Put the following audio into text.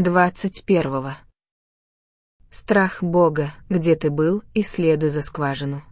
Двадцать первого. Страх Бога, где ты был, и следуй за скважину.